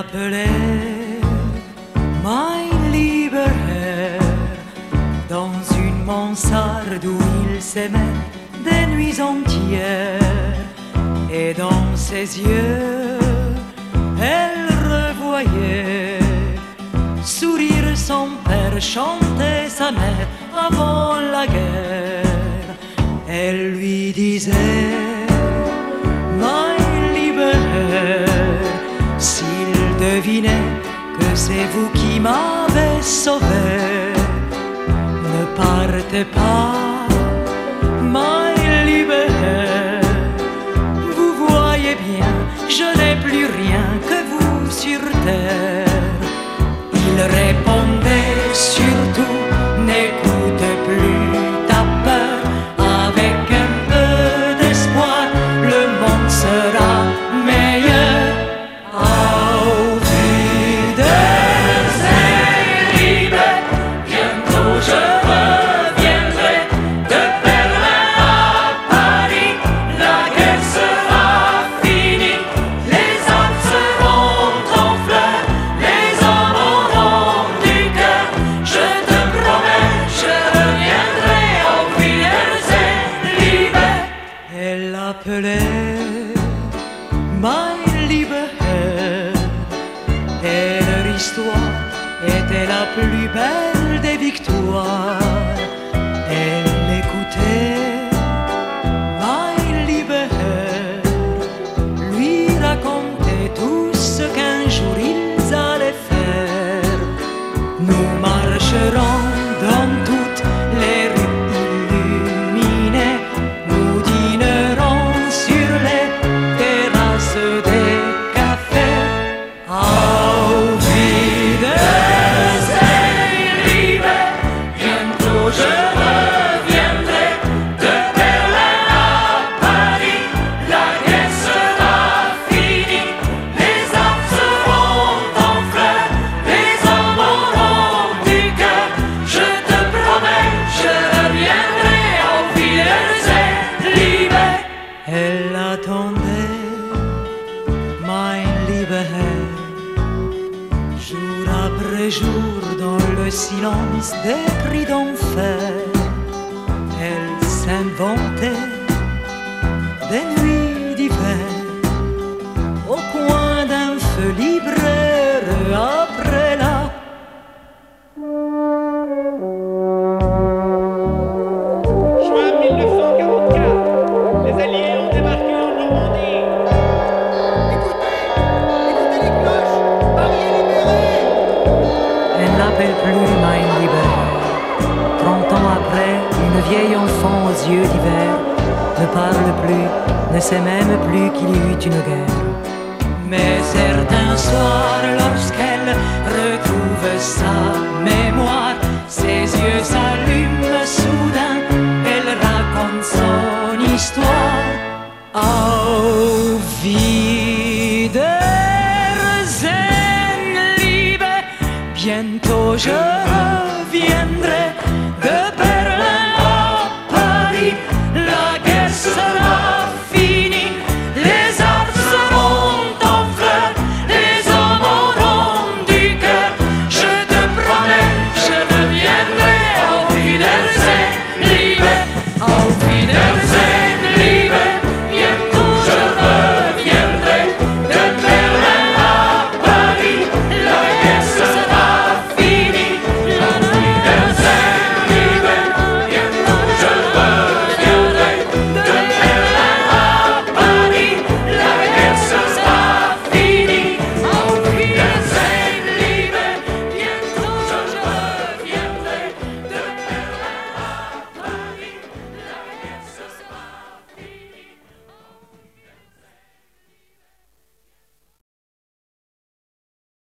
appelait My dans une mansarde où il s'aimait des nuits entières. Et dans ses yeux elle revoyait sourire son père chanter sa mère avant la guerre. Elle lui disait que c'est vous qui m'avez sauvé, ne partez pas, plus belle des victoires. Jour, dans le silence des cris d'enfer, elle s'inventait des nuits Mein Lieber. Trente ans après, une vieille enfant aux yeux d'hiver ne parle plus, ne sait même plus qu'il y eut une guerre. Mais certains soirs, lorsqu'elle retrouve sa mémoire, ses yeux bientôt je reviendrai